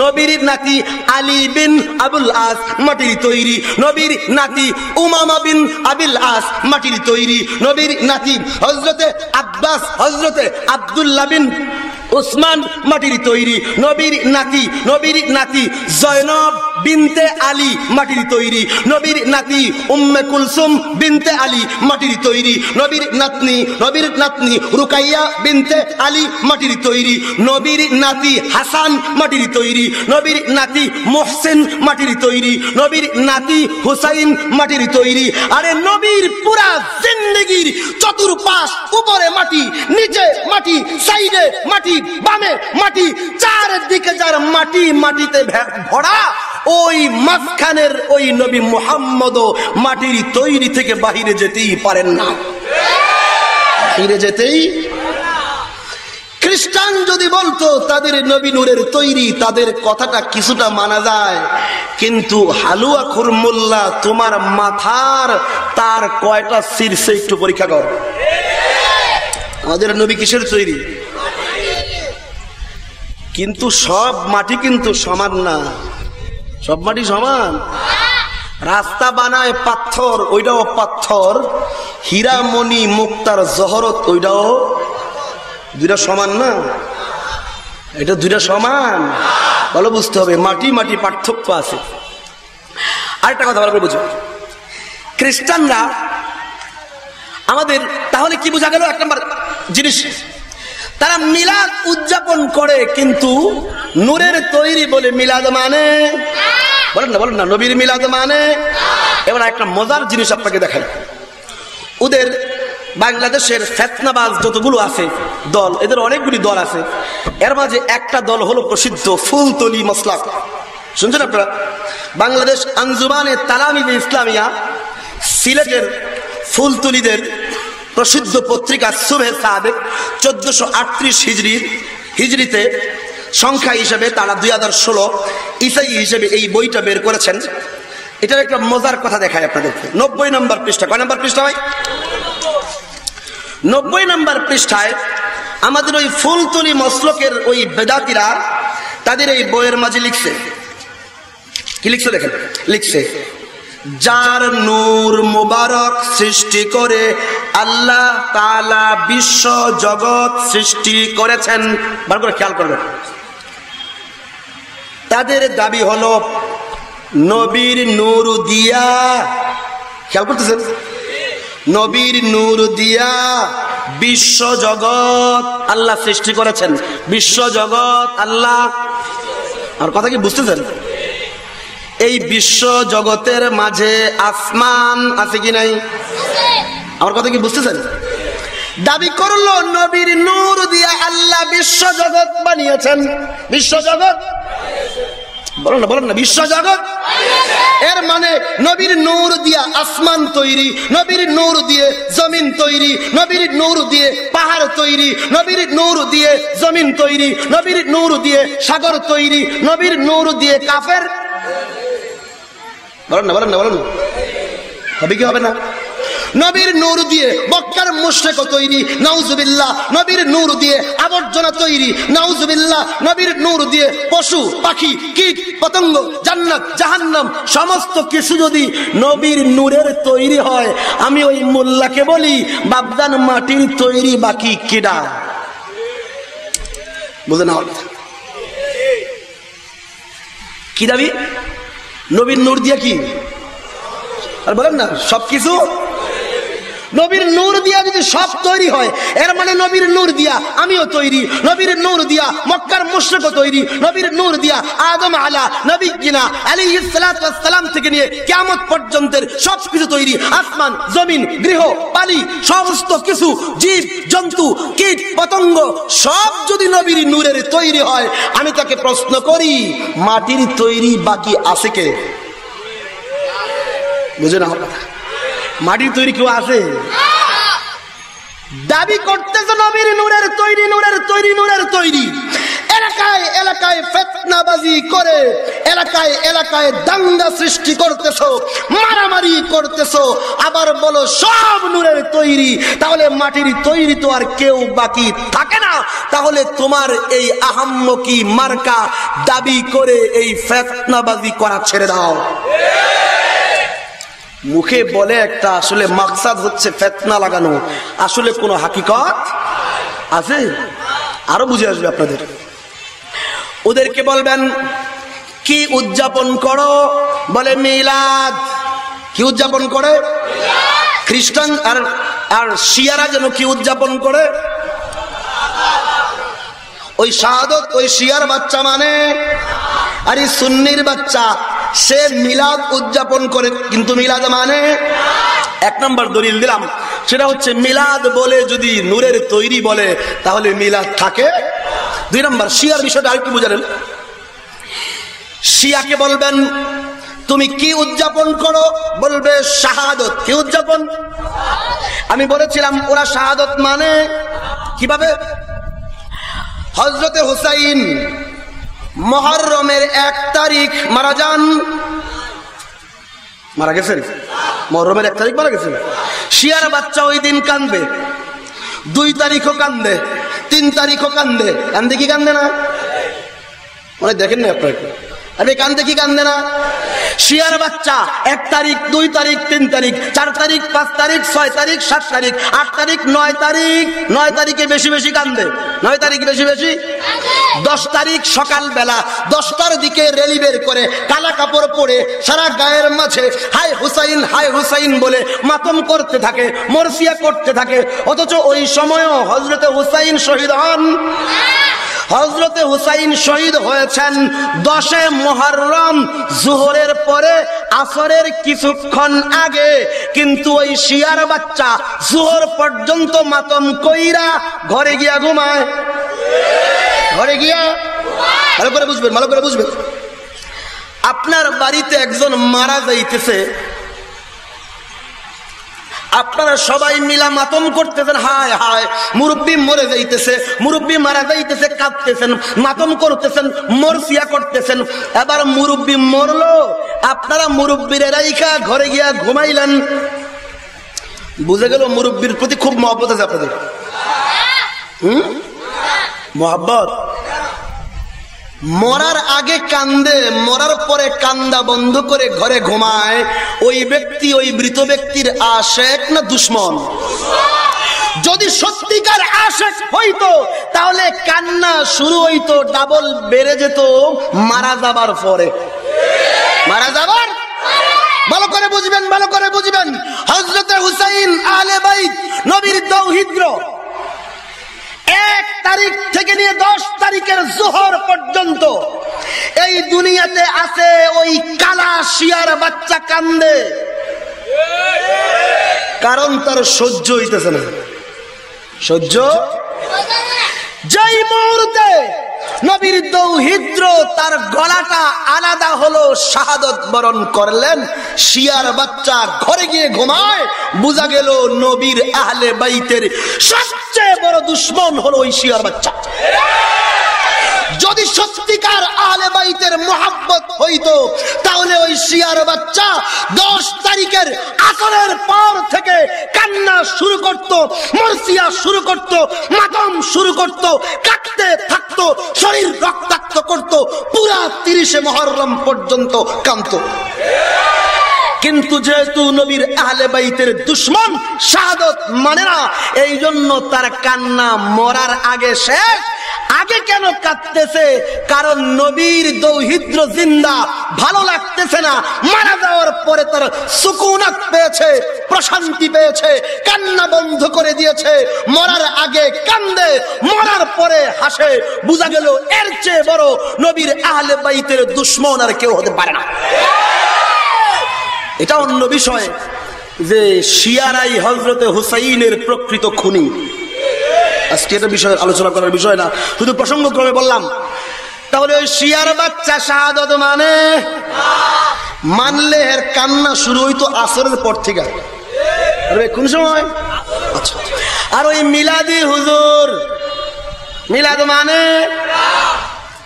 [SPEAKER 1] নবীর নাতি আলী বিন আবুল আস মাটির তৈরি, নবীর নাতি উমামা বিন আবিল আস মাটির তৈরি, নবীর নাতি হজরতে আব্বাস হজরতে আবদুল্লাহ বিন ওসমান মাটির তৈরি, নবীর নাতি নবীর নাতি জয়নব বিনতে আলী মাটির তৈরি। নবীর নাতি উম্মে কুলসুম বিনতে আলী মাটির তৈরি। নবীর নাতনি নবীর নাতনি রুকাইয়া বিনতে আলী মাটির তৈরি। নবীর নাতি হাসান মাটির তৈরি। নবীর নাতি মোহসেন মাটির তৈরি। নবীর নাতি হুসাইন মাটির তৈরি। আরে নবীর পুরা জিন্দগির চতুর্পাশ উপরে মাটি, নিচে মাটি, সাইডে মাটি, বামে মাটি, চারদিকে যার মাটি মাটিতে ভরা ওই মাঝখানের ওই নবী মোহাম্মদ মাটির তৈরি থেকে বাহিরে যেতেই পারেন না। ফিরে যেতেই খ্রিস্টান যদি বলতো, তাদের নবী নূরের তৈরি, তাদের কথাটা কিছুটা মানা যায়। কিন্তু হালুয়া খুরমুল্লা, তোমার মাথার তার কয়টা শীর্ষে একটু পরীক্ষা কর। আমাদের নবী কিসের তৈরি? কিন্তু সব মাটি কিন্তু সমান না। সব মাটি সমান। রাস্তা বানায় পাথর, ওইটাও পাথর। হীরামণি মুক্তার জহরত, ওইটাও দুইটা সমান না? এটা দুইটা সমান। ভালো বুঝতে হবে, মাটি মাটি পার্থক্য আছে। আরেকটা কথা ভালো করে বুঝো। খ্রিস্টানরা আমাদের, তাহলে কি বোঝা গেল? এক নম্বর জিনিস। তারা মিলাদ উদযাপন করে, কিন্তু নূরের তৈরি বলে মিলাদ মানে? বলেন না বলেন না, নবীর মিলাদ মানে? এবার একটা মজার জিনিস আপনাকে দেখাই। ওদের বাংলাদেশের ফেতনাবাজ যতগুলো আছে, দল, এদের অনেকগুলি দল আছে। এর মাঝে একটা দল হলো প্রসিদ্ধ ফুলতলি মসলাক শুনছেন আপনারা? বাংলাদেশ আঞ্জুমানে তালামিদ ইসলামিয়া সিলেটের ফুলতুলিদের প্রসিদ্ধ পত্রিকা সুবে সাবেক চোদ্দশো আটত্রিশ হিজড়ির হিজড়িতে সংখ্যা হিসেবে তারা দুই হাজার ষোলো ইসাই হিসেবে এই বইটা বের করেছেন। এটার একটা মজার কথা দেখায় আপনাদেরকে। নব্বই নম্বর পৃষ্ঠা। কয় নম্বর পৃষ্ঠা ভাই? নব্বই নম্বর পৃষ্ঠায় আমাদের ওই ফুলতুলি মসলকের ওই বেদাতিরা তাদের এই বইয়ের মাঝে লিখছে। কি লিখছে দেখেন? লিখছে যার নূর মুবারক সৃষ্টি করে আল্লাহ তালা বিশ্ব জগৎ সৃষ্টি করেছেন। ভালো করে খেয়াল করবেন। তাদের দাবি হলো, নবীর নূর দিয়া, খেয়াল করতেছেন? নবীর নূর দিয়া বিশ্ব জগৎ আল্লাহ সৃষ্টি করেছেন। বিশ্ব জগৎ আল্লাহ, আর কথা কি বুঝতেছেন? এই বিশ্ব জগতের মাঝে আসমান আছে কি নাই? আমার কথা কি বুঝতেছেন? দাবি করল নবীর নূর দিয়া আল্লাহ বিশ্ব জগৎ বানিয়েছেন। বিশ্ব জগৎ? বলেন না বলেন না, বিশ্ব জগৎ? এর মানে নবীর নূর দিয়া আসমান তৈরি, নবীর নূর দিয়ে জমিন তৈরি, নবীর নূর দিয়ে পাহাড় তৈরি, নবীর নূর দিয়ে জমিন তৈরি, নবীর নূর দিয়ে সাগর তৈরি, নবীর নূর দিয়ে কাফের বলেন না বলেন না, বলেন হবে কি, হবে না? নবীর নূর দিয়ে বক্কার মুশরেক তৈরি, নাউজুবিল্লাহ। নবীর নূর দিয়ে আবর্জনা তৈরি, নাউজুবিল্লাহ। নবীর নূর দিয়ে পশু, পাখি, কীট, পতঙ্গ, জান্নাত, জাহান্নাম, সমস্ত কিছু যদি নবীর নূরের তৈরি হয়, আমি ওই মোল্লাকে বলি বাবদান মাটির তৈরি বাকি কিডা। বুঝে না কি দাবি? নবীর নূর দিয়ে কি? আর বলেন না সবকিছু নবীর নূর দিয়া যদি সব তৈরি হয়, এর মানে নবীর নূর দিয়া আমিও তৈরি। নবীর নূর দিয়া মক্কার মুশ্রক তৈরি। নবীর নূর দিয়া আদম আলা নবী কিনা আলী সালাম থেকে নিয়ে কেমন পর্যন্তের সব কিছু তৈরি। আসমান, জমিন, গৃহ পালি সমস্ত কিছু, জীব, জন্তু, কীট, পতঙ্গ, সব যদি নবীর নূরের তৈরি হয়, আমি তাকে প্রশ্ন করি, মাটির তৈরি বাকি আছে কে? বুঝে না কথা? মাটির তৈরি কেউ আছে? দাবি করতেছে নবীর নূরের তৈরি নূরের তৈরি নূরের তৈরি। এলাকায় এলাকায় ফেতনাবাজি করে, এলাকায় এলাকায় দাঙ্গা সৃষ্টি করতেছ, মারামারি করতেছ, আবার বলো সব নূরের তৈরি। তাহলে মাটির তৈরি তো আর কেউ বাকি থাকে না। তাহলে তোমার এই আহাম্মকি মার্কা দাবি করে এই ফেতনাবাজি করা ছেড়ে দাও। মুখে বলে একটা আসলে মাকসাদ হচ্ছে ফেতনা লাগানো। আসলে কোনো হাকিকত আছে? আরও বুঝে আসবে আপনাদের। ওদেরকে বলবেন, কি উদযাপন করো? বলে, মিলাদ। কি উদযাপন করে? খ্রিস্টান আর আর শিয়ারা যেন কি উদযাপন করে? ওই শাহাদত ওই শিয়ার বাচ্চা মানে আর এই সুন্নির বাচ্চা। সে মিলাদ উদযাপন করে, কিন্তু মিলাদ মানে? এক নম্বর দলিল দিলাম। সেটা হচ্ছে মিলাদ বলে যদি নূরের তৈরি বলে, তাহলে মিলাদ থাকে। দুই নম্বর, শিয়ার বিষয়টা আরেকটু বুঝালেন। শিয়াকে বলবেন, তুমি কি উদযাপন করো? বলবে, শাহাদত। কি উদযাপন? আমি বলেছিলাম, ওরা শাহাদত মানে কীভাবে? হজরতে হুসাইন মহরমের এক তারিখ মারা যান। মারা গেছেন? মহরমের এক তারিখ মারা গেছেন? শিয়ার বাচ্চা ওই দিন কান্দবে দুই তারিখও কান্দে, তিন তারিখও কান্দে। কান্দে কি কান্দে না? মানে দেখেন না আপনাকে আরে কান্দে কি কান্দে না? শিয়ার বাচ্চা, এক তারিখ, দুই তারিখ, তিন তারিখ, চার তারিখ, পাঁচ তারিখ, ছয় তারিখ, সাত তারিখ, আট তারিখ, নয় তারিখ, নয় তারিখে বেশি বেশি কান্দে। নয় তারিখ বেশি বেশি? দশ তারিখ সকাল বেলা দশটার দিকে রেলি বের করে কালা কাপড় পরে সারা গায়ের মাঝে হাই হুসাইন হাই হুসাইন বলে মাতম করতে থাকে, মরসিয়া করতে থাকে। অথচ ওই সময়ও হজরতে হুসাইন শহীদ হন। হজরতে হুসাইন শহীদ হয়েছেন দশে মহরম জোহরের পরে, আসরের কিছুক্ষণ আগে। কিন্তু ওই শিয়ার বাচ্চা জোহর পর্যন্ত মাতম কইরা ঘরে গিয়া ঘুমায়। ঘরে গিয়া? ভালো করে বুঝবেন, ভালো করে বুঝবেন। আপনার বাড়িতে একজন মারা যাইতেছে। আপনারা সবাই মিলা মাতম করতেছেন, হায় হায়। মুরব্বী মরে যাইতেছে, মুরব্বী মারা যাইতেছে, কাঁদতেছেন, মাতম করতেছেন, মরসিয়া করতেছেন। এবার মুরব্বী মরলো, আপনারা মুরব্বীর রাইখা ঘরে গিয়া ঘুমাইলেন। বুঝে গেল মুরব্বীর প্রতি খুব মহব্বত আছে আপনাদের। হম? মহব্বত? মরার আগে কান্দে, মরার পরে কান্দা বন্ধ করে ঘরে ঘুমায়। ওই ব্যক্তি, ওই মৃত ব্যক্তির আশেক না দুশ্মন? যদি সত্যিকার আশেক হইতো, তাহলে কান্না শুরু হইতো, ডাবল বেড়ে যেত, মারা যাবার পরে। মারা যাবার? ভালো করে বুঝবেন, ভালো করে বুঝবেন। হজরতে হুসাইন আলে বাইত, নবীর দৌহিদ্র এক তারিখ থেকে নিয়ে দশ তারিখের জোহর পর্যন্ত এই দুনিয়াতে আছে ওই কালা শিয়ার বাচ্চা কান্দে। কারণ তার সহ্য হইতেছে না। সহ্য? যেই মুহূর্তে নবীর দৌহিদ্র তার গলাটা আলাদা হলো শাহাদত বরণ করলেন, শিয়ার বাচ্চা ঘরে গিয়ে ঘুমায়, বোঝা গেল নবীর আহলে বাইতের সবচেয়ে বড় দুশ্মন হলো ওই শিয়ার বাচ্চা। যদি সত্যিকার আহলে বাইতের মোহাব্বত হইতো, তাহলে ওই শিয়ার বাচ্চা দশ তারিখের আসরের পর থেকে কান্না শুরু করত, মরসিয়া শুরু করত, মাতম শুরু করত কাটতে থাকতো, শরীর রক্তাক্ত করত, পুরা তিরিশে মহরম পর্যন্ত কান্ত কিন্তু যেহেতু নবীর আহলে বাইতের দুশ্মন, শাহাদত মানে না। এই জন্য তার কান্না মরার আগে শেষ আগে কেন কাঁদতেছে? কারণ নবীর দৌহিদ্র জিন্দা, ভালো লাগতেছে না। মারা যাওয়ার পরে তার সুকুনাত পেয়েছে, প্রশান্তি পেয়েছে, কান্না বন্ধ করে দিয়েছে। মরার আগে কান্দে, মরার পরে হাসে। বোঝা গেল এর চেয়ে বড় নবীর আহলে বাইতের দুশ্মন আর কেউ হতে পারে না। এটা অন্য বিষয় যে শিয়ারাই হজরতে হুসাইনের প্রকৃত খুনি। আজকে এটা বিষয়ে আলোচনা করার বিষয় না, শুধু প্রসঙ্গ ক্রমে বললাম। তাহলে ওই শিয়ার বাচ্চা শাহাদত মানে? মানলে এর কান্না শুরু হইতো আসরের পর থেকে। কোন সময়? আচ্ছা। আর ওই মিলাদি হুজুর, মিলাদ মানে?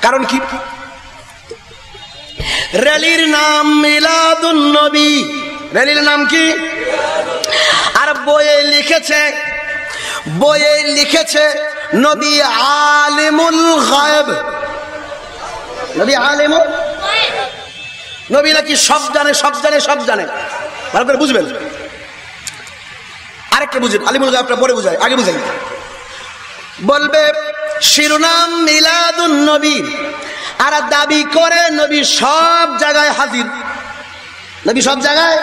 [SPEAKER 1] কারণ কি? র্যালির নাম মিলাদুন নবী। র্যালির নাম কি? আর বইয়ে লিখেছে বইয়ে লিখেছে নবী আলিমুল গায়েব। নবী আলিমুল নবী নাকি সব জানে সব জানে সব জানে। ভালো করে বুঝবেন। আরেকটা বুঝেন, আলিমুল গায়েবটা পরে বুঝাই, আগে বুঝাই। বলবে, শিরোনাম মিলাদুন নবী। আর দাবি করে নবী সব জায়গায় হাজির। নবী সব জায়গায়?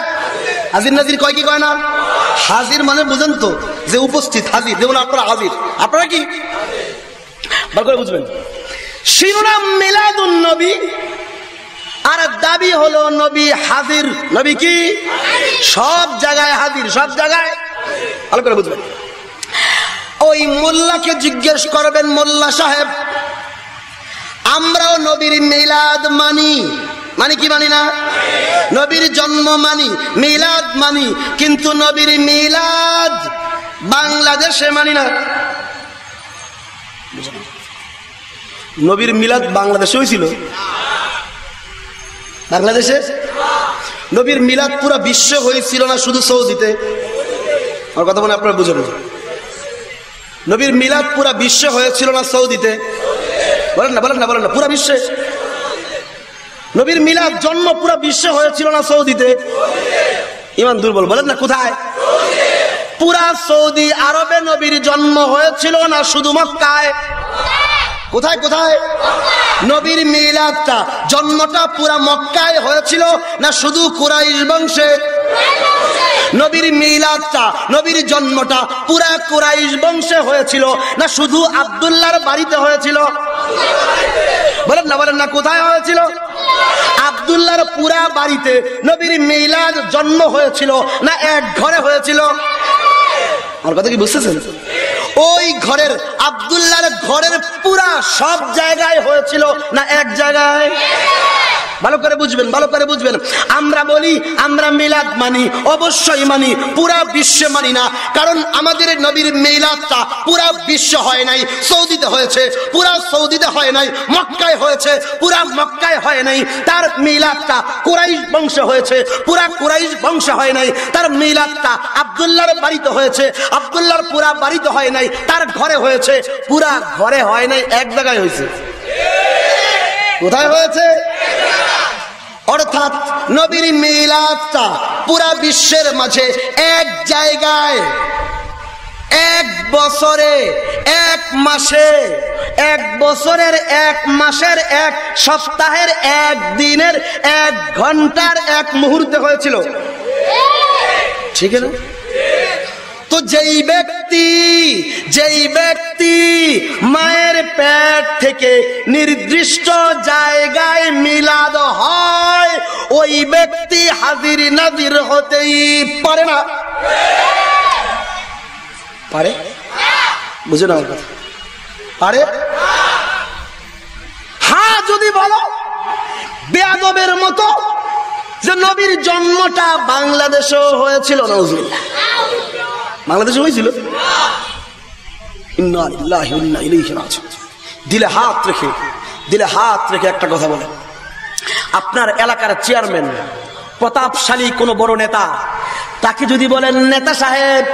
[SPEAKER 1] হাজির নাজির কয় কি কয় না? হাজির মানে বুঝেন তো, যে উপস্থিত, হাজির যেমন আপনারা হাজির। আপনারা কি? ভালো করে বুঝবেন। শিরোনাম মিলাদুন নবী, আর দাবি হলো নবী হাজির। নবী কি? সব জায়গায় হাজির, সব জায়গায়? ভালো করে বুঝবেন। ওই মোল্লাকে জিজ্ঞেস করবেন, মোল্লা সাহেব আমরাও নবীর মিলাদ মানি। মানি কি মানি না? নবীর জন্ম মানি, মিলাদ মানি, কিন্তু নবীর মিলাদ বাংলাদেশে মানি না। নবীর মিলাদ বাংলাদেশে হয়েছিল? বাংলাদেশে? নবীর মিলাদ পুরো বিশ্ব হয়েছিল না শুধু সৌদিতে? আমার কথা মনে আপনারা বুঝেন নবীর মিলাদ পুরা বিশ্বে হয়েছিল না সৌদিতে? বলেন না বলেন না বলেন না, পুরা বিশ্বে। নবীর মিলাদ জন্ম পুরা বিশ্বে হয়েছিল না সৌদিতে? ইমান দুর্বল, বলেন না, কোথায়? পুরা সৌদি আরবে নবীর জন্ম হয়েছিল না শুধু কোথায় কোথায়? নবীর মিলাদটা, জন্মটা পুরা মক্কায় হয়েছিল না শুধু কুরাইশ বংশে? নবীর মিলাদটা, নবীর জন্মটা পুরা কুরাইশ বংশে হয়েছিল না শুধু আবদুল্লাহর বাড়িতে হয়েছিল? বলেন না বলেন না, কোথায় হয়েছিল? আবদুল্লাহর পুরা বাড়িতে নবীর মিলাদ জন্ম হয়েছিল না এক ঘরে হয়েছিল? আমার কথা কি বুঝতেছেন? ওই ঘরের, আবদুল্লাহর ঘরের পুরা সব জায়গায় হয়েছিল না এক জায়গায়? ভালো করে বুঝবেন, ভালো করে বুঝবেন। আমরা বলি, আমরা মিলাদ মানি, অবশ্যই মানি, পুরা বিশ্বে মানি না। কারণ আমাদের নবীর মিলাদটা পুরা বিশ্ব হয় নাই, সৌদিতে হয়েছে, পুরা সৌদিতে হয় নাই, মক্কায় হয়েছে, পুরা মক্কায় হয় নাই। তার মিলাদটা কুরাইশ বংশ হয়েছে, পুরা কুরাইশ বংশ হয় নাই। তার মিলাদটা আবদুল্লাহর বাড়িতে হয়েছে, আবদুল্লাহর পুরা বাড়িতে হয় নাই, তার ঘরে হয়েছে, পুরা ঘরে হয় নাই, এক জায়গায় হয়েছে। কোথায় হয়েছে? অর্থাৎ নবীর মিলাদটা পুরা বিশ্বের মাঝে এক জায়গায় এক বছরে এক মাসে এক বছরের এক মাসের এক সপ্তাহের এক দিনের এক ঘণ্টার এক মুহূর্তে হয়েছিল। ঠিক না তো যেই ব্যক্তি যেই ব্যক্তি মায়ের পেট থেকে নির্দিষ্ট জায়গায় মিলাদ হয়, ওই ব্যক্তি হাজির নাজির হতেই পারে না। পারে? বুঝে না কথা। পারে? হ্যাঁ যদি বলো, বেয়াদবের মতো যে নবীর জন্মটা বাংলাদেশেও হয়েছিল নজরুল্লাহ বাংলাদেশে হয়েছিল? দিলে হাত রেখে, দিলে হাত রেখে একটা কথা বলে। আপনার এলাকার চেয়ারম্যান, প্রতাপশালী কোন বড় নেতা, তাকে যদি বলেন, নেতা সাহেব,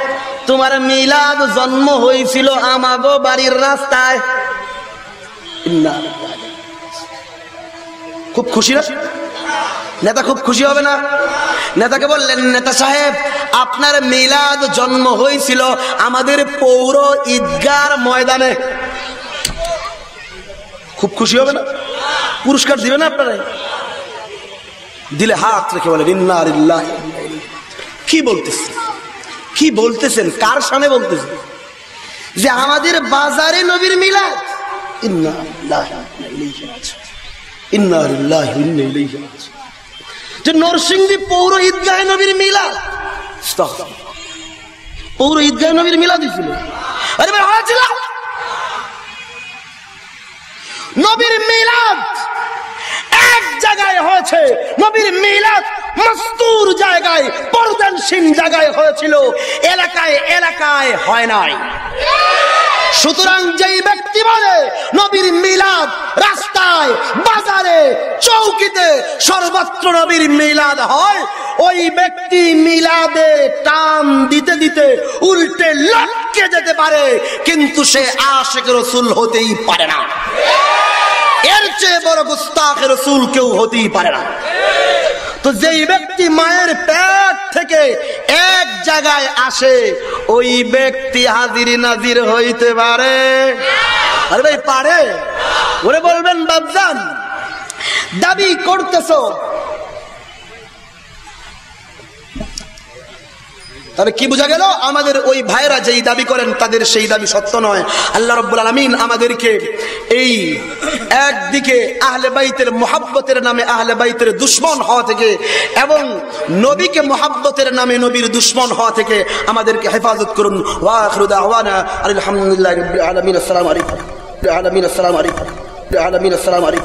[SPEAKER 1] তোমার মিলাদ জন্ম হয়েছিল আমাগো বাড়ির রাস্তায়। খুব খুশি না? নেতা খুব খুশি হবে না? নেতাকে বললেন, নেতা সাহেব, আপনার মিলাদ জন্ম হয়েছিল আমাদের পৌর ঈদগার ময়দানে। খুব খুশি হবে না? পুরস্কার দিবে না আপনারা? দিলে হাত রেখে বলে কি বলতেছেন? কি বলতেছেন? কার সামনে বলতেছেন? যে আমাদের বাজারে নবীর মিলাদ। ইন্না যে নরসিংদী পৌর ঈদগাহে নবীর মিলাদ। পৌর ঈদগাহে নবীর মিলাদ দিছিল আরে ভাই নবীর মিলাদ এক জায়গায় হয়েছে। নবীর মিলাদ মস্তুর জায়গায় পর্দানসীন জায়গায় হয়েছিল। এলাকায় এলাকায় হয় নাই। সুতরাং যেই ব্যক্তি বলে, নবীর মিলাদ রাস্তায়, বাজারে, চৌকিতে সর্বত্র নবীর মিলাদ হয়, ওই ব্যক্তি মিলাদে টান দিতে দিতে উল্টে লটকে যেতে পারে, কিন্তু সে আশেখ রসুল হতেই পারে না। এর চেয়ে বড় গুস্তাখ রসুল কেউ হতেই পারে না। তো যেই ব্যক্তি মায়ের পেট থেকে এক জায়গায় আসে, ওই ব্যক্তি হাজির নাজির হইতে পারে। আরে ভাই, পারে? ওরে বলবেন বাবজান দাবি করতেছো তবে কি বোঝা গেল? আমাদের ওই ভাইরা যেই দাবি করেন, তাদের সেই দাবি সত্য নয়। আল্লাহ রব্বুল আলমিন আমাদেরকে এই একদিকে আহলে বাইতের মোহাব্বতের নামে আহলে বাইতের দুশ্মন হওয়া থেকে এবং নবীকে মোহাব্বতের নামে নবীর দুশ্মন হওয়া থেকে আমাদেরকে হেফাজত করুন। আলহামদুলিল্লাহ আলমিন। আসসালাম আলাইকুম। আলমিন। আসসালাম আলাইকুম। আলমিন। আসসালাম আলাইকুম।